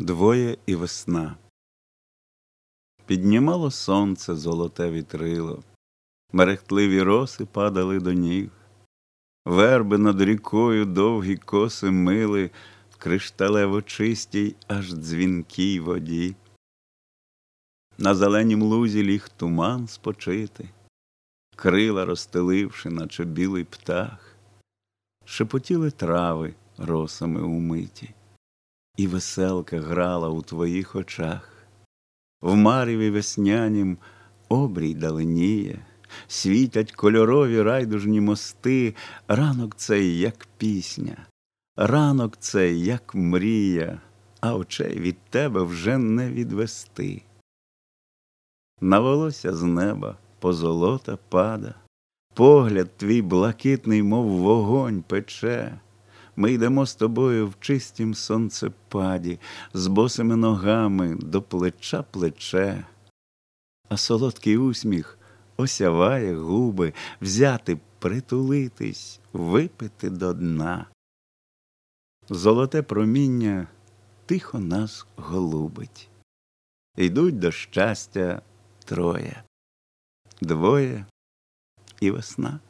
Двоє і весна. Піднімало сонце золоте вітрило, мерехтливі роси падали до ніг, верби над рікою довгі коси мили. В кришталево чистій, аж дзвінкій воді. На зеленім лузі ліг туман спочити, крила розстеливши, наче білий птах, шепотіли трави росами умиті і веселка грала у твоїх очах. В мареві веснянім обрій даленіє, світять кольорові райдужні мости, ранок цей, як пісня, ранок цей, як мрія, а очей від тебе вже не відвести. На волосся з неба позолота пада, погляд твій блакитний, мов вогонь пече. Ми йдемо з тобою в чистім сонцепаді, з босими ногами до плеча плече, а солодкий усміх осяває губи, взяти, притулитись, випити до дна. Золоте проміння тихо нас голубить. Йдуть до щастя троє, двоє і весна.